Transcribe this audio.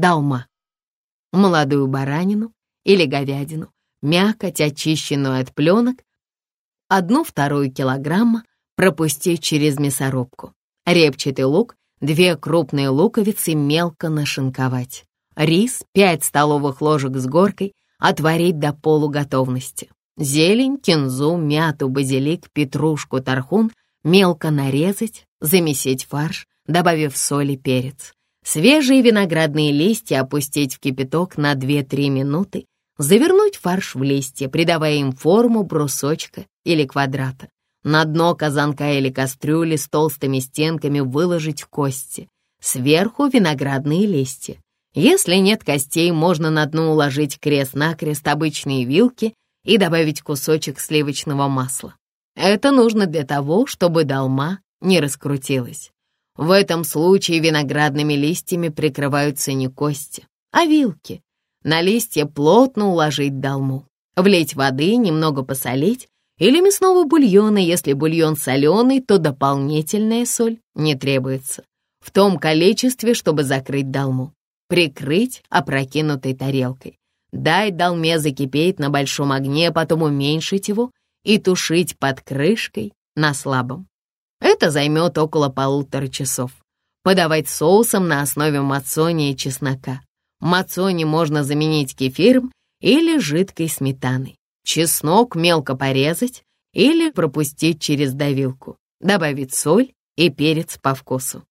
долма. Молодую баранину или говядину, мякоть, очищенную от пленок, одну-вторую килограмма пропустить через мясорубку. Репчатый лук, две крупные луковицы мелко нашинковать. Рис, 5 столовых ложек с горкой, отварить до полуготовности. Зелень, кинзу, мяту, базилик, петрушку, тархун мелко нарезать, замесить фарш, добавив соль и перец. Свежие виноградные листья опустить в кипяток на 2-3 минуты, завернуть фарш в листья, придавая им форму брусочка или квадрата. На дно казанка или кастрюли с толстыми стенками выложить кости. Сверху виноградные листья. Если нет костей, можно на дно уложить крест-накрест обычные вилки и добавить кусочек сливочного масла. Это нужно для того, чтобы долма не раскрутилась. В этом случае виноградными листьями прикрываются не кости, а вилки. На листья плотно уложить долму, влить воды, немного посолить или мясного бульона, если бульон соленый, то дополнительная соль не требуется. В том количестве, чтобы закрыть долму. Прикрыть опрокинутой тарелкой. Дать долме закипеть на большом огне, потом уменьшить его и тушить под крышкой на слабом. Это займет около полутора часов. Подавать соусом на основе мацони и чеснока. Мацони можно заменить кефиром или жидкой сметаной. Чеснок мелко порезать или пропустить через давилку. Добавить соль и перец по вкусу.